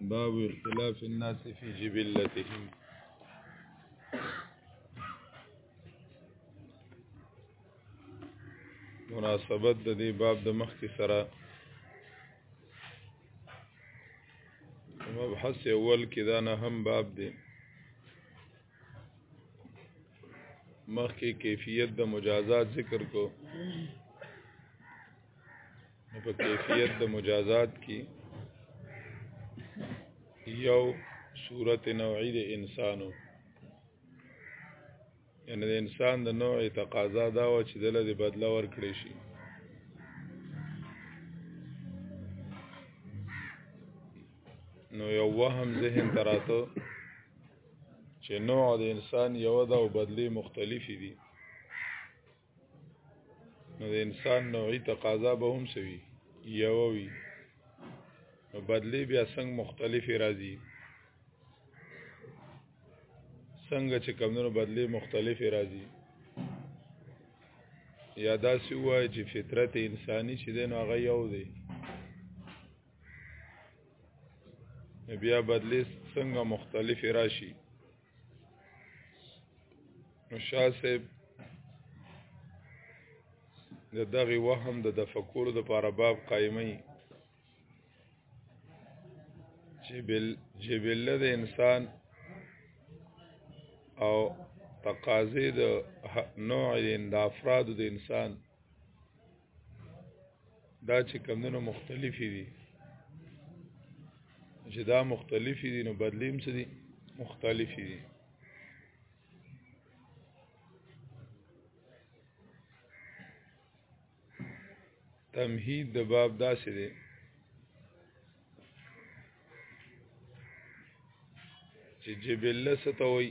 باب اختلاف الناس في جبلتهم مناسبت د دې باب د مخ کې سره مبحث اول کې دا نه هم باب دی مخکې کیفیت د مجازات ذکر کو نو په کیفیت د مجازات کې یو صورت نوعی د انسانو یعنی د انسان د نوع تقاضا دا و چې دله د بدله ورکړې شي نو یو وهم ذهن تراته چې نوع د انسان یو ده او بدلی مختلفې دي نو د انسان نوعي تقاضا به هم سوي یو وي نو بدلی بیا څنګه مختلفې راځي څنګه چې کمونو بدلی مختلفې راځي یا داسې وای چې فطرت انساني چې دی نو هغه یو دی بیا بدلی څنګه مختلف راشي نو شاه صاحب د دغه وهم د دفکور د پاره باب قائمي چې بل جبله د انسان او تقاضې د نوع د افراد د انسان دا چې کمونه مختلفې دي چې دا مختلفې دي نو بدلیم څه دي مختلفې دي تمهید د باب داسې دی چې جبله ستوي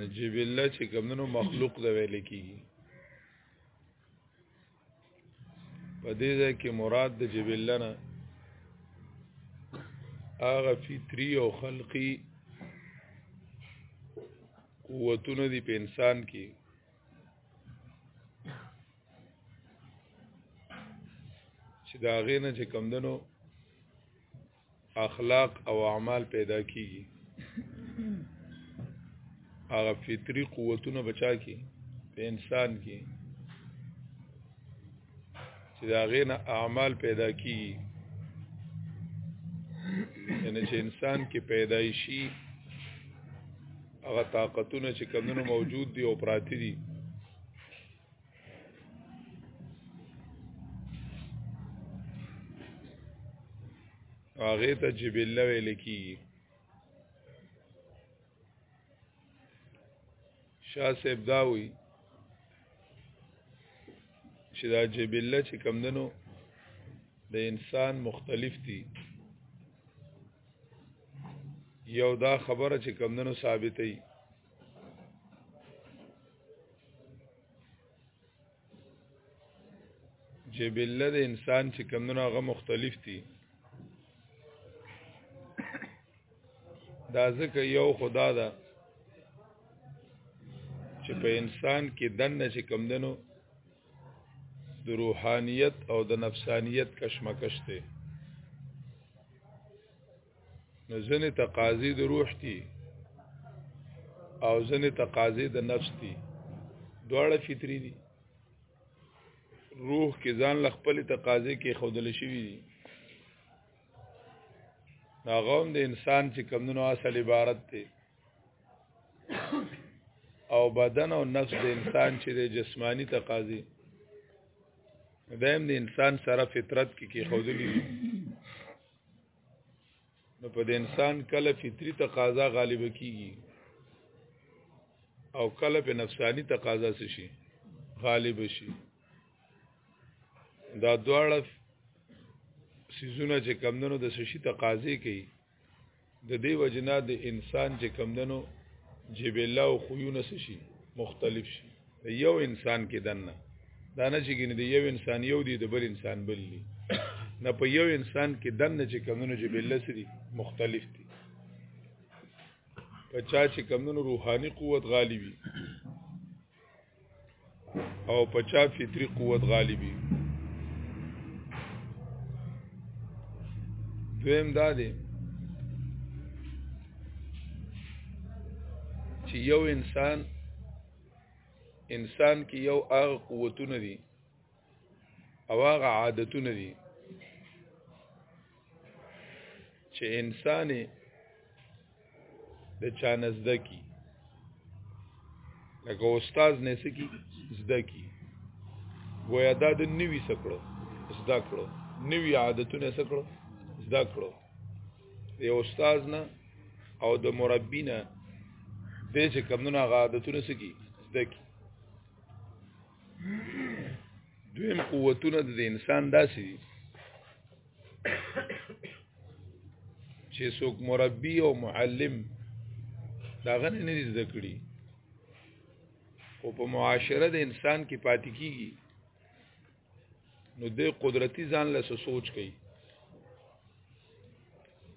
نجیب الله چې کمنو مخلوق دا ویل کیږي په دې ځای کې مراد د جیب الله نه هغه فطری او خلقی قوتونه دي په انسان کې چې دا غینه چې کمدنو اخلاق او اعمال پیدا کیږي هغه فطری قوتونه بچا کی په انسان کې چې دا غینه اعمال پیدا کیږي یعنی چې انسان کې پیدایشي هغه طاقتونه چې کمونو موجود دي او پراتی دي هغه ته جبله ویل کی شاه صاحب دا وی چې دا جبله چې کمندنو د انسان مختلف دي یو دا خبره چې کمندنو ثابتې جبله د انسان چې کمونه هغه مختلف دي دا ځکه یو خدا ده چې په انسان کې دنه چې کمدنو د روحانیت او د نفسانیت کشمکش دی نو ځنې تقاضي د روح دي او ځنې تقاضي د نفس دي دواړه فطري دي روح کې ځان له خپل تقاضي کې خودل شوی دي ناغوم د انسان چې کمونو اصل عبارت دی او بدن او نفس د انسان چې د جسمانی تقاضي دایم د انسان سره فطرت کې کې خودلی دي نو په انسان کله فطری تقاضا غالب کیږي او کله په نفسانی تقاضا شي غالب شي دا دواړه سيزونه چې کمندونو د سشي تقاضې کوي د دې وجنه د انسان چې کمندونو جبله او خوونه شي مختلف شي یو انسان کې دنه دا نه چې ګنې دی یو انسان یو دی د بل انسان بل دی نه په یو انسان کې دنه چې کمونو چې بل سری مختلف دي په چا چې کمونو روحاني قوت غالبي او په چا فطري قوت غالبي دویم دا دی چې یو انسان انسان کې یو هغه قوتونه دي او هغه عادتونه دي چې انسان د چا نزده کی لکه استاد نه سکی زده کی گویا دا د نوی سکړو زده کړو نوی عادتونه سکړو زده کړو یو استاد نه او د مربی نه دې چې کمونه غادتونه سکی زده کی دویم قوتونه د انسان داسې دي چې څوک مربی او معلم دا غنه نه زده کړي او په معاشره د انسان کې پاتې کیږي نو د قدرتی ځان له سوچ کوي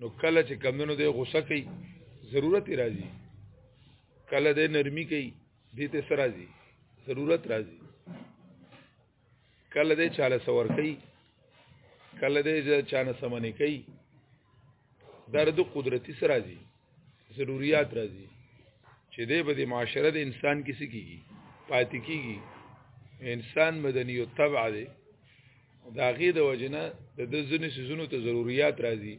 نو کله چې کمونو د غوسه کوي ضرورت راځي کله د نرمي کوي دې ته سره راځي ضرورت راځي کله د چاله سور کوي کله د چانه سمنه کوي درد قدرتی سره راځي ضرورت راځي چې دې به د معاشره د انسان کې سکیږي پاتې کیږي انسان مدني او تبع دی دا غي د وجنه د ځنې سيزونو ته ضرورت راځي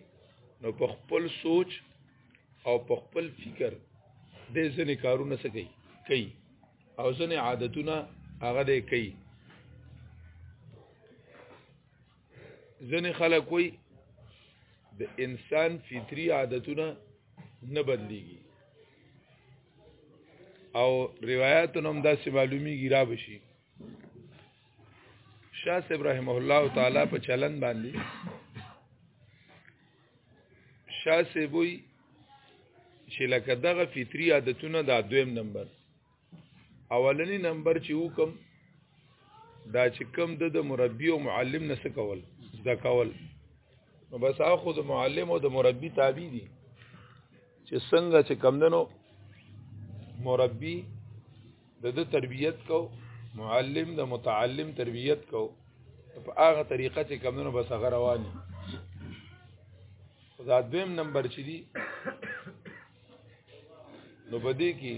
نو په خپل سوچ او په خپل فکر د ځنې کارونه سکی کوي او ځنې عادتونه هغه دې کوي ځنې خلک وي د انسان فطری عادتونه نه بدلیږي او روایتونه هم داسې معلومیږي را بشي شاه صاحب رحمه الله تعالی په چلن باندې شاه صاحب وي چې لکه دغه فطری عادتونه دا دویم نمبر اولنی نمبر چې وکم دا چې کم د د مربي او معلم نه سکول زده کول نو بس اخو د معلم او د مربي تابع دي چې څنګه چې کم دنو مربي د د تربيت کو معلم د متعلم تربيت کو په هغه طریقه چې کم دنو بس هغه رواني دا دویم نمبر چې دي نو بده کې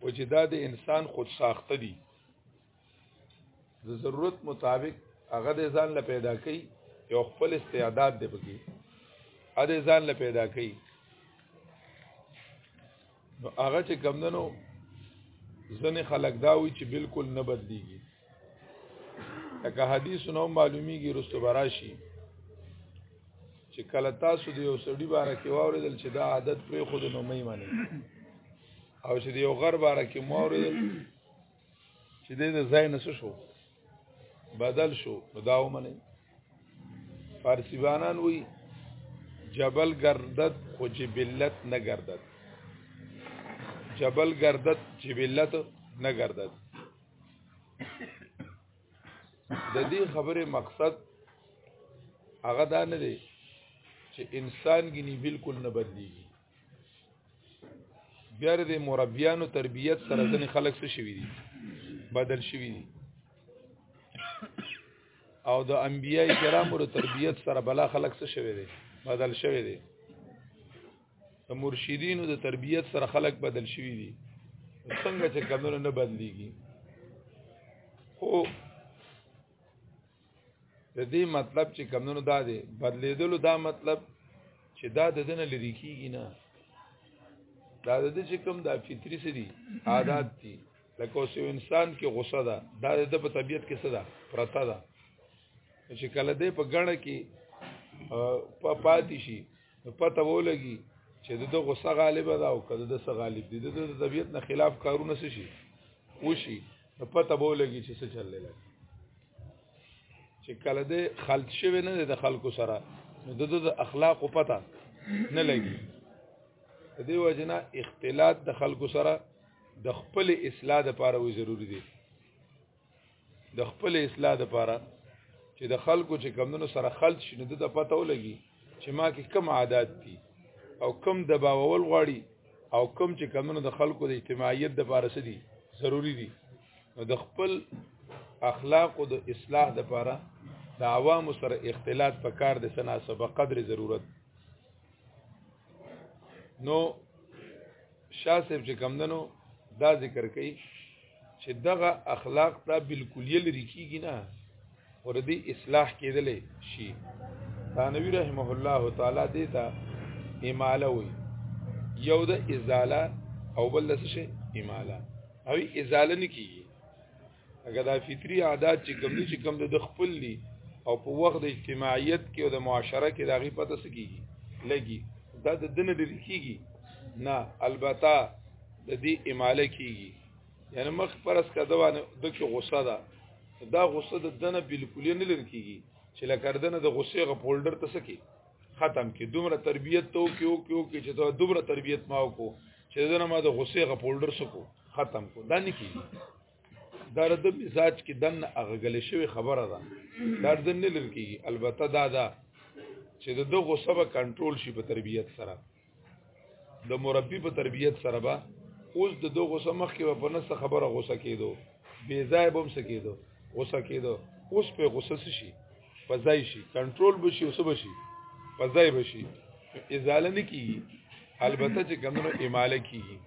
او چې دا د انسان خود ساخته دي د ضرورت مطابق هغه د ځان له پیدا کوي یو خپل استعداد دی پکې ا د ځان له پیدا کوي نو هغه چې کمندنو ځنې خلک دا وي چې بالکل نه بدليږي لکه حدیث نو معلومیږي رستو براشي چې کله تاسو د یو سړي باره کې واورېدل چې دا عادت پرې خود نو مې مانی او چې د یو غر باره کې مو واورېدل چې د ځای نه شو بدل شو نو دا ومني فارسی بانان وی جبل گردد خو جبلت نه گردد جبل گردد جبلت نه گردد د دې خبره مقصد هغه دا نه دی چې انسان غني بالکل نه بدليږي بیا د مربیانو تربیت سره ځنې خلک څه شوي دي بدل شوي دي او د انبیای کرامو د تربیت سره بلا خلک څه شوي دي بدل شوي دي د مرشدینو د تربیت سره خلق بدل شوی دي څنګه چې کمونه نه بدليږي خو د دې مطلب چې کمونه دا دی بدلیدلو دا مطلب چې دا د دنه لری کیږي نه دا د دې چې کوم د فطری سری عادت دي لکه اوس یو انسان کې غوسه ده دا د په طبیعت کې څه ده پرتا ده چې کله دې په غړ کې په پاتې شي نو پته ولګي چې د غصه غالب ده او کده د سه غالب دي د طبیعت نه خلاف کارونه شي وشي نو پته به ولګي چې څه چل لګي چې کله د خلط شوی نه د خلکو سره نو د د اخلاق او پته نه لګي د دې وجنه اختلاط د خلکو سره د خپل اصلاح لپاره وی ضروری دی د خپل اصلاح لپاره چې د خلکو چې کمونو سره خلط شي نو د پته ولګي چې ما کې کم عادت دي او کم دباوول غواړي او کم چې کمونو د خلکو د اجتماعیت د لپاره سدي ضروری دي نو د خپل اخلاق او د اصلاح د لپاره د عوامو سره اختلاط په کار د سنا سبق قدر ضرورت نو شاه صاحب چې کمندنو دا ذکر کوي چې دغه اخلاق ته بالکلیه لري کیږي نه ور دي اصلاح کېدلې شي ثانوی رحمه الله تعالی دې ته اماله وي یو د ازاله او بل څه شي اماله او ازاله نه کیږي هغه د فطری عادت چې کوم چې کوم د خپل دي او په وخت د اجتماعیت کې او د معاشره کې د غي پته سکیږي لګي دا د دنه د کیږي نه البته د دې اماله کیږي یعنی مخ پرس کدوانه د کې غوسه ده دا غوسه د دنه بالکل نه لری کیږي چې لکردنه د غوسه غ فولډر ته سکی ختم کې دومره تربيت تو کې او کې او کې چې دا دومره تربيت ما وکړو چې دا نه ما د غصې غ فولډر سکو ختم کو دا نه کیږي دا د مزاج کې دن اغګل شوی خبره ده دا د نه لر کیږي البته دا دا چې د غصه به کنټرول شي په تربيت سره د مربي په تربيت سره به اوس د دوه غوسه مخ کې په نس خبره غوسه کېدو بې ځای بم سکېدو غوسه کېدو اوس په غوسه شي په ځای شي کنټرول بشي اوس بشي په ځای بشي ازاله نه کیږي البته چې کمنو اماله کیږي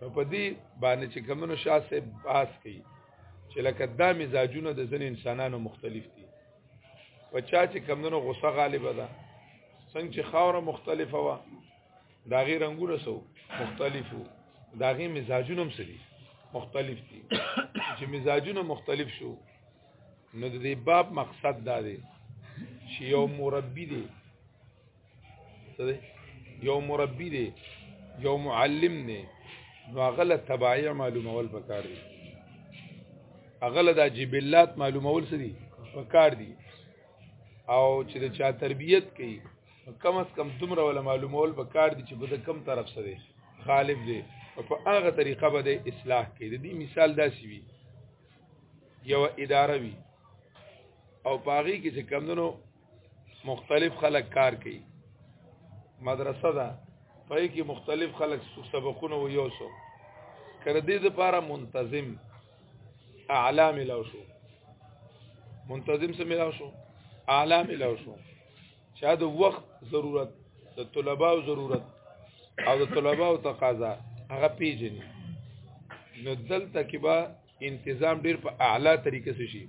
نو په دې باندې چې کمنو شاسه باس کوي چې لکه دا مزاجونه د ځن انسانانو مختلف دي په چا چې کمونو غوسه غالبه ده څنګه چې خاوره مختلفه وه دا غي رنگونه سو مختلفو دا غي مزاجونه هم سړي مختلف دي چې مزاجونه مختلف شو نو د دې باب مقصد دا دی چې یو مربي دی یو مربی دی یو معلم دی نو هغه له تبایع معلومول پکار دي هغه له د جبلات معلومول سړي پکار دي او چې د چا تربيت کوي کم از کم دومره ولا معلومول پکار دي چې په کم طرف سره غالب دي او په هغه طریقه به د اصلاح کوي د دې مثال داسې وي یو اداره وي او پاغي کې چې کمندونو مختلف خلک کار کوي مدرسه ده پای کې مختلف خلک سبقونه و یو سو کړ دې د پاره منتظم اعلی ملاو شو منتظم سره ملاو شو اعلی ملاو شو چې د وخت ضرورت د طلباو ضرورت او د طلباو تقاضا هغه پیژني نو دلته کې به انتظام ډیر په اعلی طریقه سره شي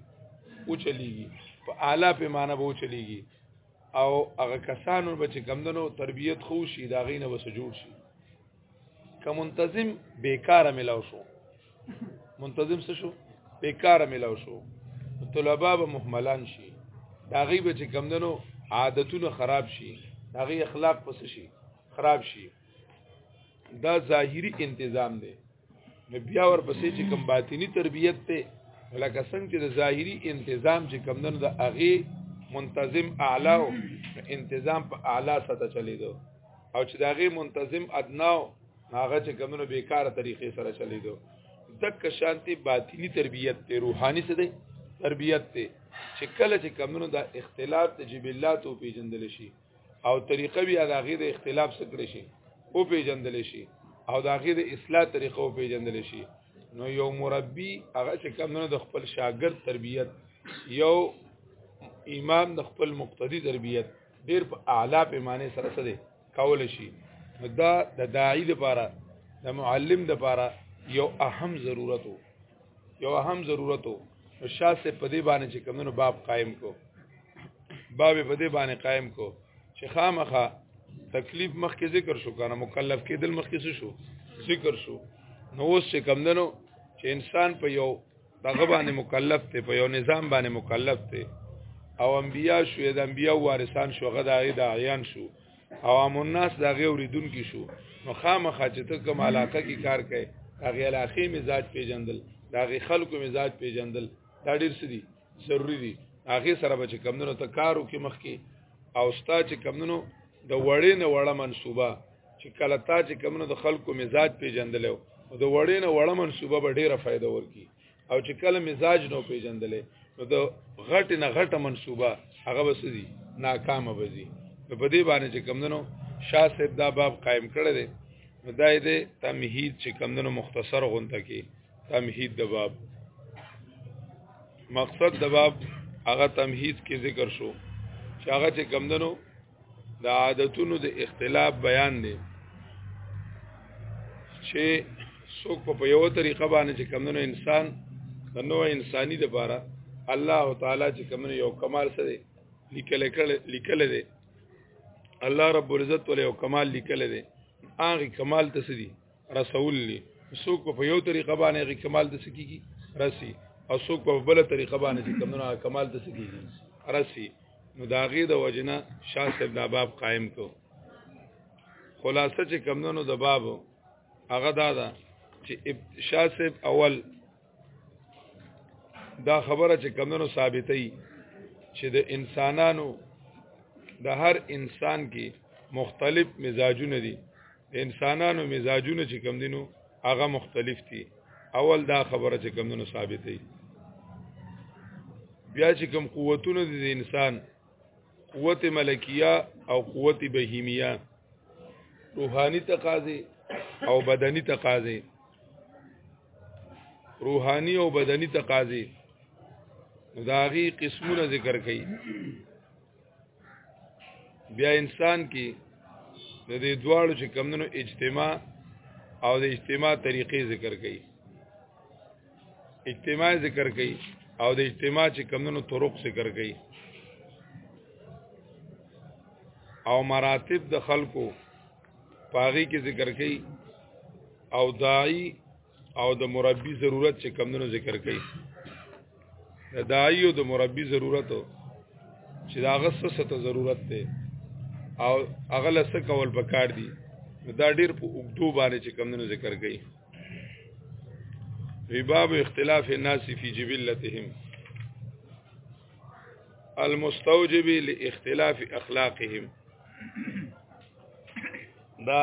او چلیږي په اعلی پیمانه به او چلیږي او هغه کسانو به چې کمندنو تربیت خو شي دا غینه به سجور شي که منتظم بیکار ملاو شو منتظم څه شو بیکار ملاو شو طلبه به محملان شي دا غي به چې کمندنو عادتونه خراب شي دا غي اخلاق پس شي خراب شي دا ظاهری انتظام دی نو بیا ورپسې چې کوم باطینی تربیت ته لکه څنګه چې د ظاهری انتظام چې کوم د هغه منتظم اعلی او انتظام په اعلی سطح چلیدو او چې داغه منتظم ادنا او هغه چې کومونو بیکاره طریقې سره چلیدو دک شانتی باطینی تربیت ته روحانی څه دی تربیت ته چې کله چې کمونو دا اختلاف د جبلات او پیجندل شي او طریقه بیا د هغې د اختلاف څخه کړی شي او پیجندل شي او د هغې د اصلاح طریقه او پیجندل شي نو یو مربي هغه چې کم نه د خپل شاګرد تربیت یو امام د خپل مقتدی تربیت ډیر په اعلی پیمانه سره سره کول شي دا د داعی لپاره د معلم لپاره یو اهم ضرورت وو یو اهم ضرورت وو شاه سے په دې باندې چې کمونو باب قائم کو باب په دې باندې قائم کو چې خامخه تکلیف مخکې ذکر شو کنه مکلف کېدل مخکې شو ذکر شو نو اوس چې کمندنو چې انسان په یو دغه باندې مکلف ته په یو نظام باندې مکلف ته او انبیا شو د انبیا وارثان شو غدا غدا عیان شو عوام الناس دا غي اوریدونکو شو نو خامخا چې ته کوم علاقه کې کار کوي هغه علاقې مزاج پیژندل دا غي خلکو مزاج پیژندل دا ډیر څه دي ضروری دي هغه سره به چې کمونو ته کارو کې مخ کې او ستا چې کمونو د وړې نه وړه منصوبه چې کله تا چې کمونو د خلکو مزاج پیژندل او د وړې نه وړه منصوبه به ډیره فائدہ ورکي او چې کله مزاج نو پیژندلې نو د غټ نه غټه منصوبه هغه وسدي ناکامه وځي نو په دې باندې چې کمندنو شاه صاحب دا باب قائم کړی دی نو دا دې تمهید چې کمندنو مختصر غونته کې تمهید د باب مقصد د باب هغه تمهید کې ذکر شو چې هغه چې کمندنو د عادتونو د اختلاف بیان دی چې څوک په یو طریقه باندې چې کمونو انسان د نو انساني د پاره الله تعالی چې کمونو یو کمال سره لیکل کړي لیکل دي الله رب العزت ولې یو کمال لیکل دي هغه کمال ته سدي رسول لی څوک په یو طریقه باندې کمال د سکیږي رسی او څوک په بل طریقه باندې چې کمونه کمال د سکیږي رسی نو داغه د وجنه شاه صاحب دا باب قائم کو خلاصه چې کمونو د باب هغه دا ده چې شاه صاحب اول دا خبره چې کمونو ثابتې چې د انسانانو د هر انسان کې مختلف مزاجونه دي د انسانانو مزاجونه چې کم دینو هغه مختلف دي اول دا خبره چې کمونو ثابتې بیا چې کم قوتونه دي د انسان قوت ملکیه او قوت بهیمیه روحانی تقاضې او بدنی تقاضې روحانی او بدنی تقاضې داغي قسمونه ذکر کړي بیا انسان کې د دې دواړو چې کمونو اجتماع او د اجتماع طریقې ذکر کړي اجتماع ذکر کړي او د اجتماع چې کمونو طرق ذکر کړي او مراتب د خلکو پاغي کې ذکر کړي او دای او د مربي ضرورت چې کمونو ذکر کړي د دای او د مربي ضرورت چې دا غصه ست ضرورت ده او اغله څه کول پکار دي دا ډیر په اوګدو باندې چې کمونو ذکر کړي باب اختلاف الناس في جبلتهم المستوجب لاختلاف اخلاقهم دا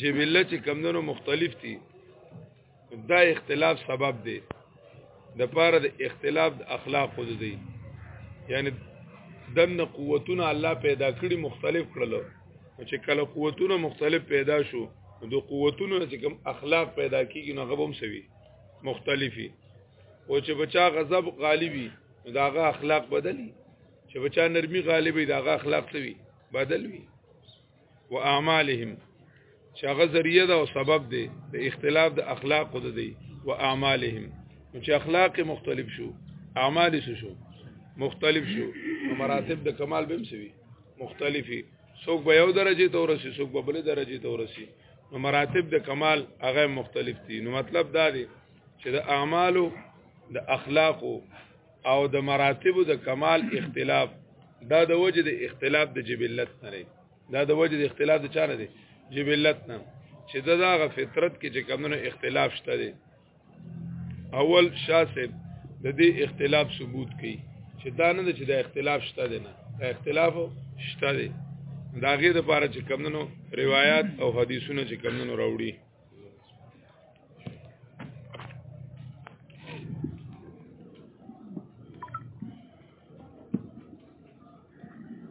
جبله چې کمندونو مختلف دي دا اختلاف سبب دی د پاره د اختلاف د اخلاق خود دی یعنی دنه قوتونه الله پیدا کړی مختلف کړلو چې کله قوتونه مختلف پیدا شو د قوتونو چې کوم اخلاق پیدا کیږي نو غووم سوي مختلفي او چې بچا غضب غالبي داغه اخلاق بدلی چې بچا نرمي غالبي داغه اخلاق سوي بدلوي واعمالهم چې هغه ذریعہ ده او سبب دی د اختلاف د اخلاق خود دی و اعمالهم چې اخلاق مختلف شو اعمال شو مختلف شو مراتب د کمال به مسوي مختلفي څوک به یو درجه ته ورسی څوک به بل درجه ته ورسی نو مراتب د کمال هغه مختلف دي نو مطلب دا دی چې د اعمالو د اخلاقو او د مراتبو د کمال اختلاف دا د وجه د اختلاف د جبلت نه دی دا د وجه د اختلاف د چا نه دی جبلت نه چې دا د فطرت کې چې کمونو اختلاف شته دی اول شاسب د دې اختلاف ثبوت کړي چې دا نه چې دا اختلاف شته دی نه دا اختلاف شته دی دا غي د پاره چې کمونو روایت او حدیثونه چې کمونو راوړي